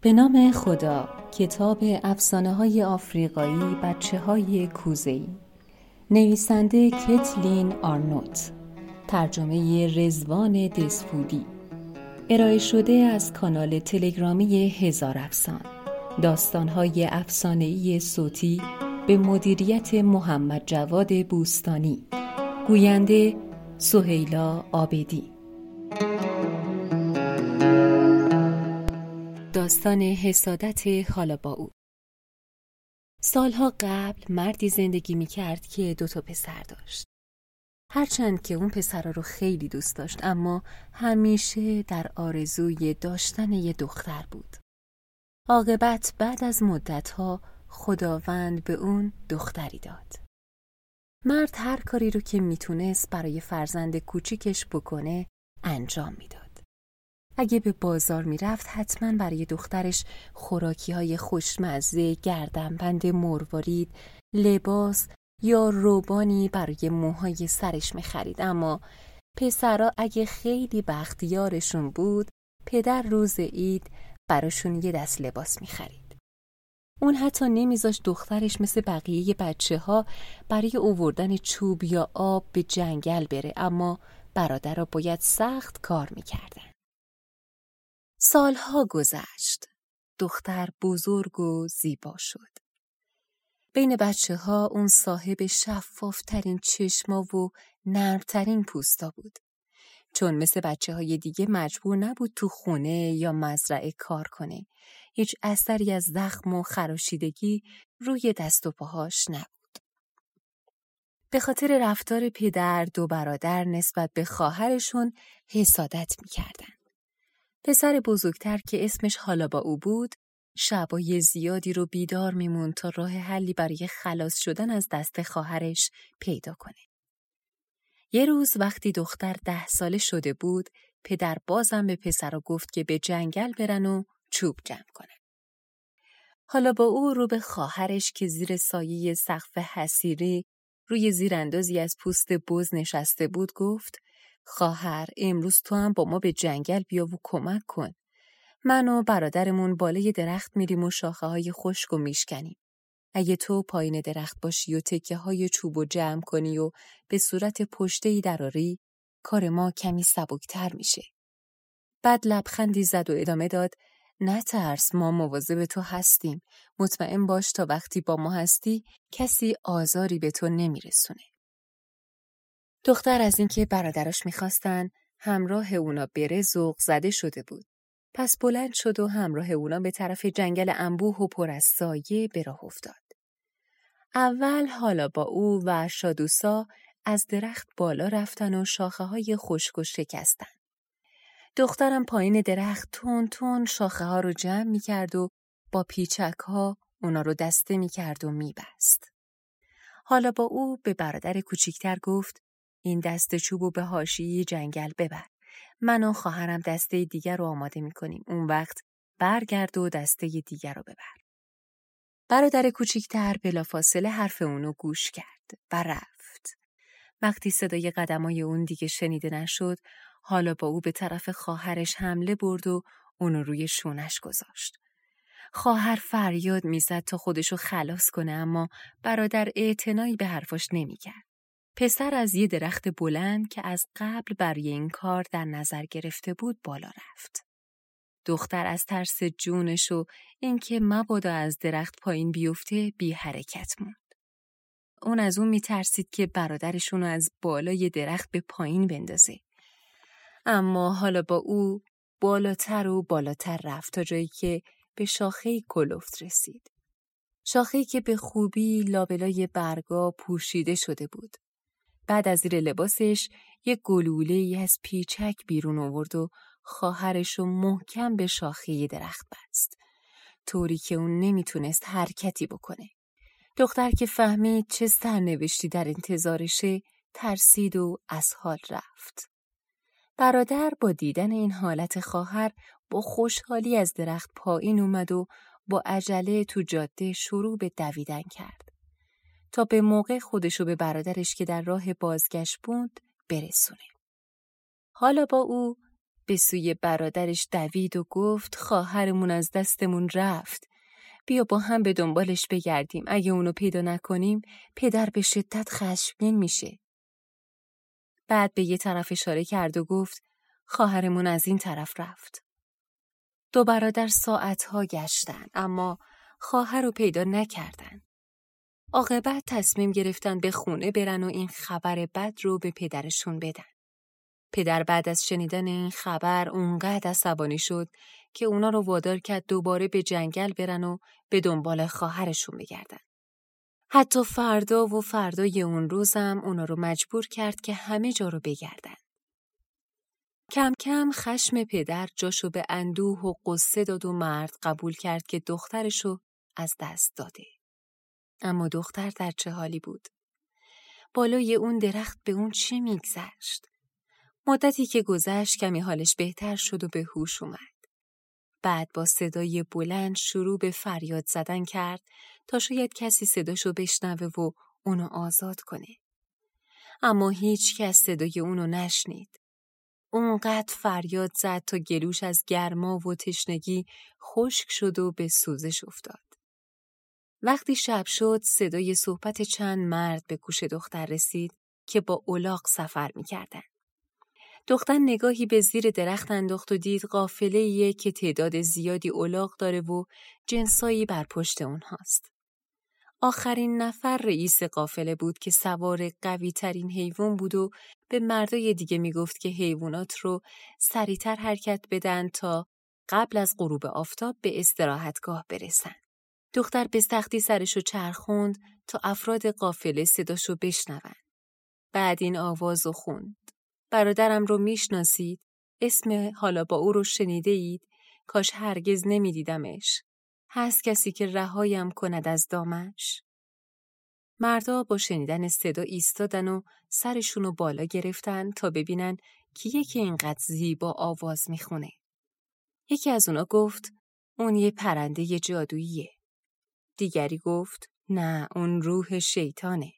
به نام خدا کتاب افسانه های آفریقایی بچه های کوزهی نویسنده کتلین آرنوت ترجمه رزوان دسفودی. ارائه شده از کانال تلگرامی هزار افسان. داستانهای افسانه‌ای صوتی به مدیریت محمد جواد بوستانی. گوینده سهیلا آبدی. داستان حسادت حالا با او سالها قبل مردی زندگی می کرد که دو تا پسر داشت. هرچند که اون پسرها رو خیلی دوست داشت اما همیشه در آرزوی داشتن یه دختر بود. عاقبت بعد از مدتها خداوند به اون دختری داد. مرد هر کاری رو که می‌تونست برای فرزند کوچیکش بکنه انجام می‌داد. اگه به بازار می‌رفت حتما برای دخترش خوراکی های خوشمزه، گردنبند مروارید، لباس یا روبانی برای موهای سرش می‌خرید اما پسرا اگه خیلی بختیارشون بود پدر روز عید براشون یه دست لباس می‌خرید. اون حتی نمیذاشت دخترش مثل بقیه بچه ها برای اووردن چوب یا آب به جنگل بره اما برادرها باید سخت کار می‌کردن. سالها گذشت. دختر بزرگ و زیبا شد. بین بچه ها اون صاحب شفافترین چشما و نرمترین پوستا بود. چون مثل بچه های دیگه مجبور نبود تو خونه یا مزرعه کار کنه. هیچ اثری از زخم و خراشیدگی روی دست و پاهاش نبود. به خاطر رفتار پدر دو برادر نسبت به خواهرشون حسادت می‌کردن. پسر بزرگتر که اسمش حالا با او بود شبای زیادی رو بیدار میمون تا راه حلی برای خلاص شدن از دست خواهرش پیدا کنه. یه روز وقتی دختر ده ساله شده بود پدر بازم به پسر گفت که به جنگل برن و چوب جمع کنن. حالا با او رو به خواهرش که زیر سایه سقف حسیری روی زیراندازی از پوست بز نشسته بود گفت خواهر امروز تو هم با ما به جنگل بیا و کمک کن. من و برادرمون بالای درخت میریم و شاخه های خشک و میشکنیم. اگه تو پایین درخت باشی و تکه های چوب و جمع کنی و به صورت پشته ای دراری کار ما کمی سبکتر میشه. بعد لبخندی زد و ادامه داد نه ترس ما مواظب تو هستیم. مطمئن باش تا وقتی با ما هستی کسی آزاری به تو نمیرسونه. دختر از اینکه برادراش می‌خواستن همراه اونا بره ذوق زده شده بود. پس بلند شد و همراه اونا به طرف جنگل انبوه و پر از سایه به افتاد. اول حالا با او و شادوسا از درخت بالا رفتن و شاخه های خشک و شکستن. دخترم پایین درخت تون تون شاخه ها رو جمع می کرد و با پیچک ها اونا رو دسته می کرد و می بست. حالا با او به برادر کوچیکتر گفت این دست چوب به حاشیه جنگل ببر. من و خواهرم دسته دیگر رو آماده می کنیم. اون وقت برگرد و دسته دیگر رو ببر. برادر کوچیکتر بلافاصله حرف اونو گوش کرد و رفت. وقتی صدای قدمای اون دیگه شنیده نشد، حالا با او به طرف خواهرش حمله برد و اونو روی شونش گذاشت. خواهر فریاد می‌زد تا خودشو خلاص کنه اما برادر اعتنایی به حرفاش نمی‌کرد. پسر از یه درخت بلند که از قبل برای این کار در نظر گرفته بود بالا رفت. دختر از ترس جونش و اینکه مبادا از درخت پایین بیفته بی حرکت موند. اون از اون میترسید که برادرشون رو از بالای درخت به پایین بندازه. اما حالا با او بالاتر و بالاتر رفت تا جایی که به شاخه کلفت رسید. شاخه‌ای که به خوبی لابلای برگا پوشیده شده بود. بعد از زیر لباسش یک گلوله ای از پیچک بیرون آورد و خواهرش محکم به شاخه درخت بست. طوری که اون نمی‌تونست حرکتی بکنه. دختر که فهمید چه سرنوشتی در انتظارشه ترسید و از حال رفت. برادر با دیدن این حالت خواهر با خوشحالی از درخت پایین اومد و با عجله تو جاده شروع به دویدن کرد. تا به موقع خودشو به برادرش که در راه بازگشت بود برسونه. حالا با او به سوی برادرش دوید و گفت خواهرمون از دستمون رفت. بیا با هم به دنبالش بگردیم. اگه اونو پیدا نکنیم پدر به شدت خشمگین میشه. بعد به یه طرف اشاره کرد و گفت خواهرمون از این طرف رفت. دو برادر ساعتها گشتن اما خواهر رو پیدا نکردن. عاقبت تصمیم گرفتن به خونه برن و این خبر بد رو به پدرشون بدن. پدر بعد از شنیدن این خبر اونقدر عصبانی شد که اونا رو وادار کرد دوباره به جنگل برن و به دنبال خواهرشون بگردن. حتی فردا و فردای اون روزم اونا رو مجبور کرد که همه جا رو بگردن. کم کم خشم پدر جاشو به اندوه و قصه داد و مرد قبول کرد که دخترشو از دست داده. اما دختر در چه حالی بود؟ بالای اون درخت به اون چه میگذشت؟ مدتی که گذشت کمی حالش بهتر شد و به هوش اومد. بعد با صدای بلند شروع به فریاد زدن کرد تا شاید کسی صداشو بشنوه و اونو آزاد کنه. اما هیچ کس صدای اونو نشنید. اونقدر فریاد زد تا گلوش از گرما و تشنگی خشک شد و به سوزش افتاد. وقتی شب شد صدای صحبت چند مرد به گوش دختر رسید که با اولاق سفر می‌کردن. دختر نگاهی به زیر درخت انداخت و دید قافله که تعداد زیادی اولاق داره و جنسایی بر پشت اونهاست. آخرین نفر رئیس قافله بود که سوار قوی ترین حیوان بود و به مردای دیگه می‌گفت که حیوانات رو سریعتر حرکت بدن تا قبل از غروب آفتاب به استراحتگاه برسن. دختر به سختی سرشو چرخوند تا افراد قافله صداشو بشنون. بعد این آواز و خوند. برادرم رو می‌شناسید؟ اسم حالا با او رو شنیده اید؟ کاش هرگز نمیدیدمش. هست کسی که رهایم کند از دامش؟ مردا با شنیدن صدا ایستادن و سرشونو بالا گرفتن تا ببینن کیه که اینقدر زیبا آواز می‌خونه. یکی از اونا گفت اون یه پرنده جادوییه. دیگری گفت نه اون روح شیطانه.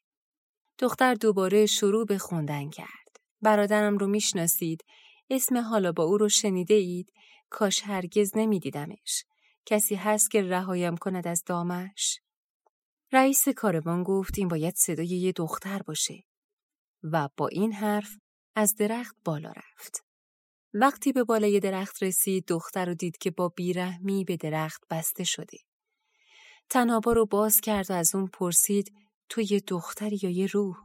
دختر دوباره شروع به خوندن کرد. برادرم رو می‌شناسید. اسم حالا با او رو شنیده اید. کاش هرگز نمیدیدمش. کسی هست که رهایم کند از دامش؟ رئیس کاروان گفت این باید صدای یه دختر باشه و با این حرف از درخت بالا رفت. وقتی به بالای درخت رسید دختر رو دید که با بیرحمی به درخت بسته شده. تنابا رو باز کرد و از اون پرسید تو یه دختری یا یه روح؟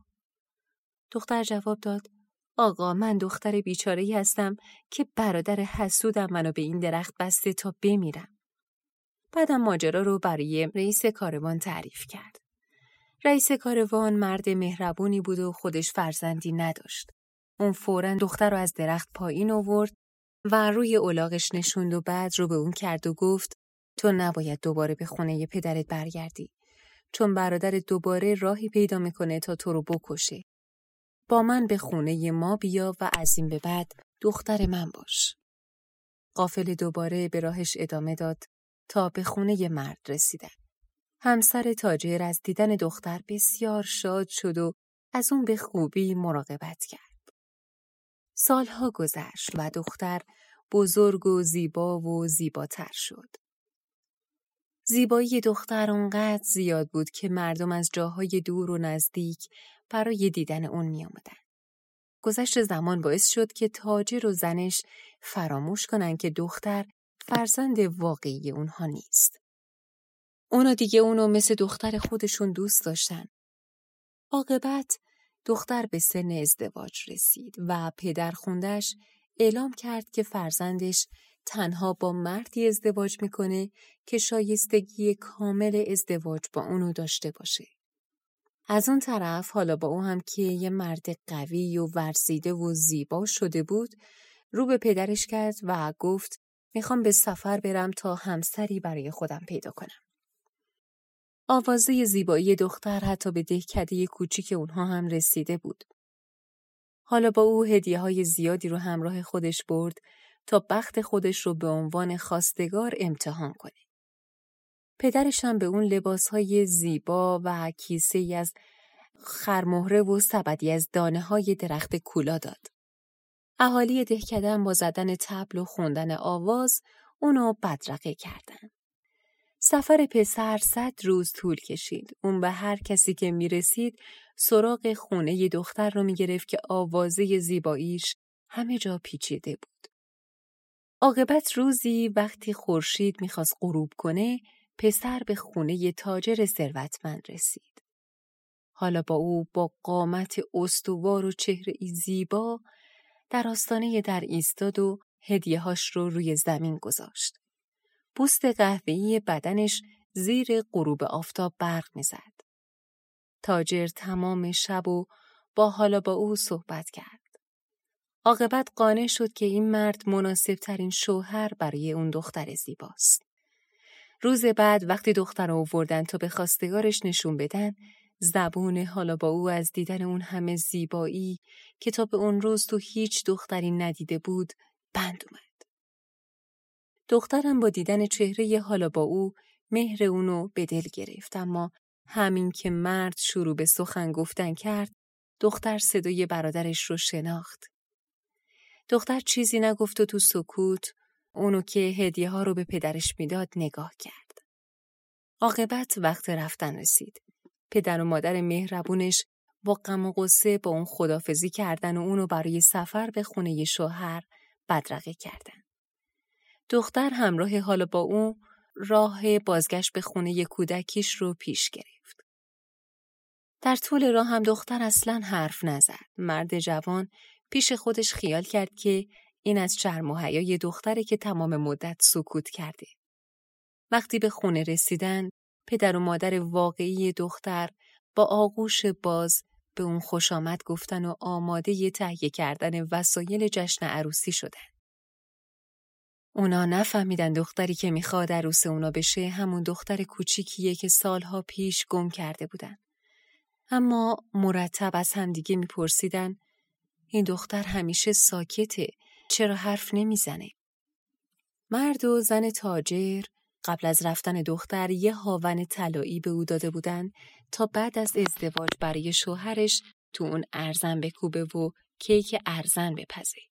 دختر جواب داد آقا من دختر بیچاره هستم که برادر حسودم منو به این درخت بسته تا بمیرم. بعدم ماجرا رو برای رئیس کاروان تعریف کرد. رئیس کاروان مرد مهربونی بود و خودش فرزندی نداشت. اون فورا دختر رو از درخت پایین آورد و روی اولاغش نشوند و بعد رو به اون کرد و گفت تو نباید دوباره به خونه پدرت برگردی چون برادر دوباره راهی پیدا می‌کنه تا تو رو بکشه. با من به خونه ما بیا و از این به بعد دختر من باش. قافل دوباره به راهش ادامه داد تا به خونه مرد رسیدن. همسر تاجر از دیدن دختر بسیار شاد شد و از اون به خوبی مراقبت کرد. سالها گذشت و دختر بزرگ و زیبا و زیباتر شد. زیبایی دختر اونقدر زیاد بود که مردم از جاهای دور و نزدیک برای دیدن اون می آمدن. گذشت زمان باعث شد که تاجر و زنش فراموش کنند که دختر فرزند واقعی اونها نیست. اونا دیگه اونو مثل دختر خودشون دوست داشتن. عاقبت دختر به سن ازدواج رسید و پدر خوندش اعلام کرد که فرزندش تنها با مردی ازدواج می‌کنه که شایستگی کامل ازدواج با اونو داشته باشه. از اون طرف حالا با او هم که یه مرد قوی و ورزیده و زیبا شده بود رو به پدرش کرد و گفت می‌خوام به سفر برم تا همسری برای خودم پیدا کنم. آوازه زیبایی دختر حتی به دهکده کوچیک اونها هم رسیده بود. حالا با او هدیه های زیادی رو همراه خودش برد تا بخت خودش رو به عنوان خواستگار امتحان کنه. پدرش هم به اون لباس های زیبا و کیسه از خرمهره و سبدی از دانه های درخت کولا داد. اهالی دهکدن با زدن تبل و خوندن آواز اونو بدرقه کردن. سفر پسر صد روز طول کشید. اون به هر کسی که می‌رسید سراغ خونه دختر رو می‌گرفت که آوازه زیباییش همه جا پیچیده بود. عاقبت روزی وقتی خورشید می‌خواست غروب کنه پسر به خونه تاجر ثروتمند رسید. حالا با او با قامت استوار و چهره ای زیبا در آستانه در ایستاد و هدیهاش رو روی زمین گذاشت. پوست قهوه‌ای بدنش زیر غروب آفتاب برق می‌زد. تاجر تمام شب و با حالا با او صحبت کرد. عاقبت قانع شد که این مرد مناسب ترین شوهر برای اون دختر زیباست. روز بعد وقتی دختر رو آوردن تا به خواستگارش نشون بدن، زبون حالا با او از دیدن اون همه زیبایی که تا به اون روز تو هیچ دختری ندیده بود بند اومد. دخترم با دیدن چهره حالا با او مهر اونو به دل گرفت اما همین که مرد شروع به سخن گفتن کرد دختر صدای برادرش رو شناخت. دختر چیزی نگفت و تو سکوت اونو که هدیه ها رو به پدرش می‌داد نگاه کرد. عاقبت وقت رفتن رسید. پدر و مادر مهربونش با غم و غصه با اون خدافزی کردن و اونو برای سفر به خونه شوهر بدرقه کردن. دختر همراه حالا با اون راه بازگشت به خونه کودکیش رو پیش گرفت. در طول راه هم دختر اصلا حرف نزد. مرد جوان پیش خودش خیال کرد که این از شرم و حیای دختره که تمام مدت سکوت کرده. وقتی به خونه رسیدن، پدر و مادر واقعی دختر با آغوش باز به اون خوش آمد گفتن و آماده تهیه کردن وسایل جشن عروسی شدن. اونا نفهمیدن دختری که می‌خواد عروس اونا بشه همون دختر کوچیکیه که سالها پیش گم کرده بودن. اما مرتب از همدیگه میپرسیدن این دختر همیشه ساکته چرا حرف نمی‌زنه؟ مرد و زن تاجر قبل از رفتن دختر یه هاون طلایی به او داده بودن تا بعد از ازدواج برای شوهرش تو اون ارزن بکوبه و کیک ارزن بپزه.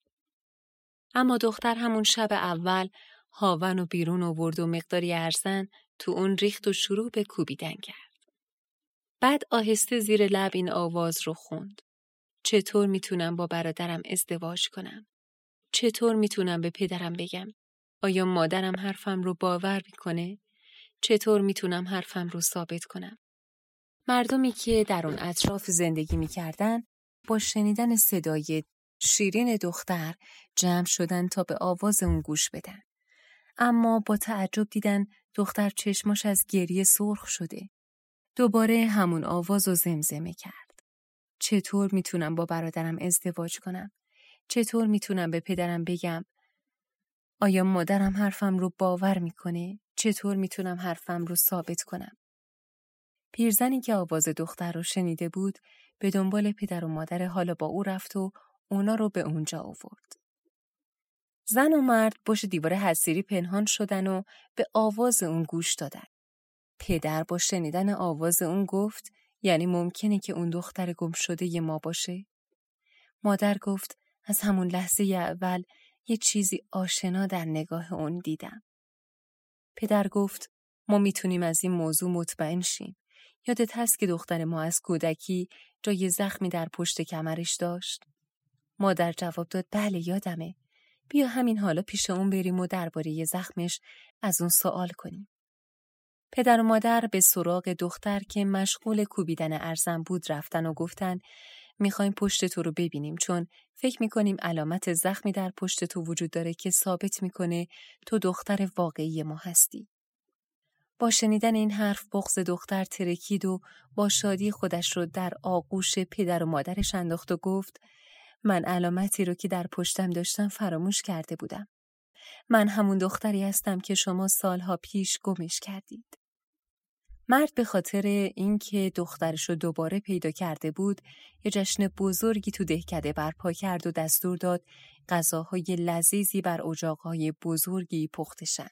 اما دختر همون شب اول هاون و بیرون آورد و مقداری ارزن تو اون ریخت و شروع به کوبیدن کرد. بعد آهسته زیر لب این آواز رو خوند. چطور می‌تونم با برادرم ازدواج کنم؟ چطور می‌تونم به پدرم بگم؟ آیا مادرم حرفم رو باور می‌کنه؟ چطور می‌تونم حرفم رو ثابت کنم؟ مردمی که در اون اطراف زندگی می‌کردن با شنیدن صدای شیرین دختر جمع شدن تا به آواز اون گوش بدن. اما با تعجب دیدن دختر چشماش از گریه سرخ شده. دوباره همون آواز و زمزمه کرد. چطور می‌تونم با برادرم ازدواج کنم؟ چطور می‌تونم به پدرم بگم آیا مادرم حرفم رو باور می‌کنه؟ چطور می‌تونم حرفم رو ثابت کنم؟ پیرزنی که آواز دختر رو شنیده بود به دنبال پدر و مادر حالا با او رفت و اونا رو به اونجا آورد. زن و مرد پشت دیوار حسیری پنهان شدن و به آواز اون گوش دادن. پدر با شنیدن آواز اون گفت یعنی ممکنه که اون دختر گم شده ی ما باشه؟ مادر گفت از همون لحظه اول یه چیزی آشنا در نگاه اون دیدم. پدر گفت ما می‌تونیم از این موضوع مطمئن شیم. یادت هست که دختر ما از کودکی جای زخمی در پشت کمرش داشت؟ مادر جواب داد بله یادمه. بیا همین حالا پیش اون بریم و درباره زخمش از اون سوال کنیم. پدر و مادر به سراغ دختر که مشغول کوبیدن ارزن بود رفتن و گفتن می‌خوایم پشت تو رو ببینیم چون فکر می‌کنیم علامت زخمی در پشت تو وجود داره که ثابت می‌کنه تو دختر واقعی ما هستی. با شنیدن این حرف بغز دختر ترکید و با شادی خودش رو در آغوش پدر و مادرش انداخت و گفت من علامتی رو که در پشتم داشتم فراموش کرده بودم. من همون دختری هستم که شما سالها پیش گمش کردید. مرد به خاطر اینکه دخترش رو دوباره پیدا کرده بود یه جشن بزرگی تو دهکده برپا کرد و دستور داد غذاهای لذیذی بر اجاقهای بزرگی پخته شن.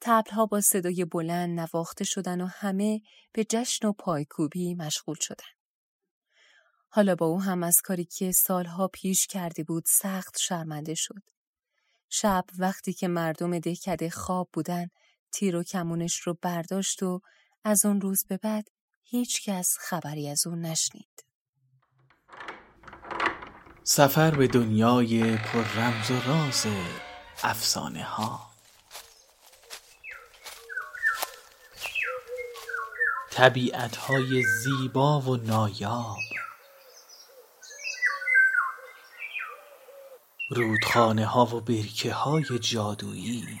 تبلها با صدای بلند نواخته شدن و همه به جشن و پایکوبی مشغول شدن. حالا با او هم از کاری که سالها پیش کرده بود سخت شرمنده شد. شب وقتی که مردم دهکده خواب بودن تیر و کمونش رو برداشت و از اون روز به بعد هیچ کس خبری از اون نشنید. سفر به دنیای پر رمز و راز افسانه ها طبیعت های زیبا و نایاب. رودخانه ها و برکه های جادویی.